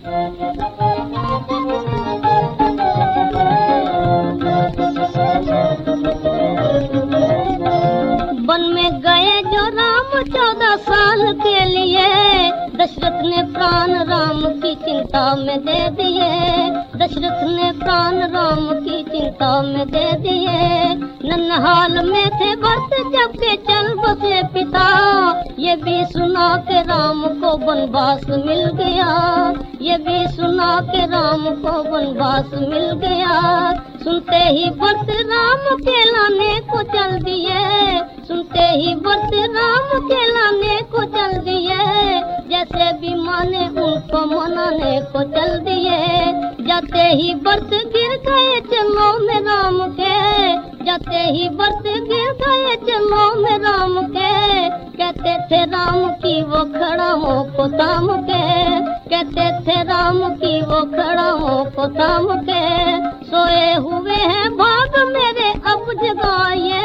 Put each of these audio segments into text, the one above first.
One में गए जो राम चौदह साल के लिए, दशरथ ने प्राण राम की चिंता में दे दिए। दशरथ ने प्राण राम की चिंता में दे दिए। नन्हाल में थे भरत जब के भी सुना के राम को वनवास मिल गया। ये भी सुना के राम को वनवास मिल गया। सुनते ही भरत राम के लाने को चल दिए। सुनते ही भरत राम के लाने को चल दिए। जैसे भी माने उनको मनाने को चल दिए। जाते ही भरत गिर गए चलो में राम के। जाते ही भरत गिर गए चलो में राम के। कहते थे राम की वो खड़ा हो को के कहते थे राम की वो खड़ा हो को के सोए हुए हैं भाग मेरे अब जगाए।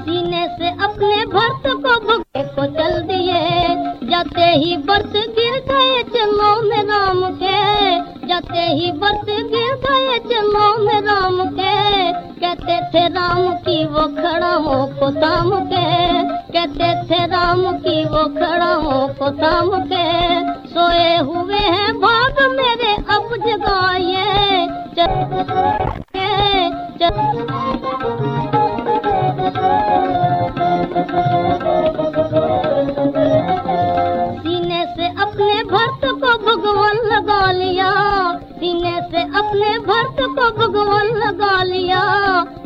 सीने से अपने भरत को भगे को चल दिए। जाते ही भरत गिर गए चलो में राम के। जाते ही भरत गिर गए चलो में राम के। कहते थे राम की वो खड़ा को थाम के। कहते थे राम की वो खड़ा को थाम के। सोए हुए हैं भाग मेरे अब जगाए। चल भगवान लगा लिया।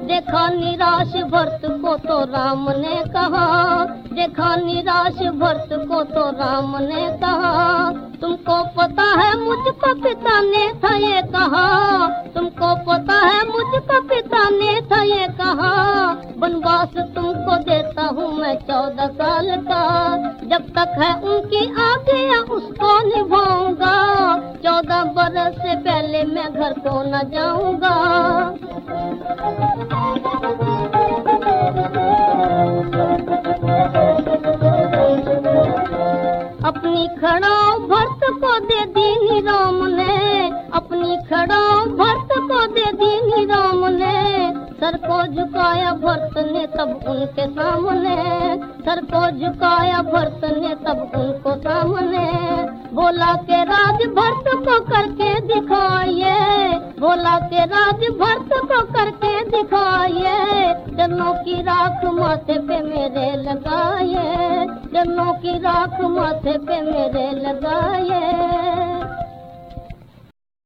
देखा निराश भक्त को तो राम ने कहा। देखा निराश भक्त को तो राम ने कहा। तुमको पता है मुझको पिता ने था ये कहा। तुमको पता है मुझको पिता ने था ये कहा। वनवास तुमको देता हूँ मैं चौदह साल का। जब तक है उनकी आज्ञा उसको निभाऊँगा। बरस से पहले मैं घर को न जाऊँगा। अपनी खड़ाओ भरत को दे दी राम ने, अपनी खड़ाओ भरत को दे दी सर को झुकाया भरत ने तब उनके सामने। सर को झुकाया भरत ने तब उनको सामने। बोला के राज भरत को करके दिखाइए। बोला के राज भरत को करके दिखाइए। चरणों की राख माथे पे मेरे लगाए चरणों की राख माथे पे मेरे लगा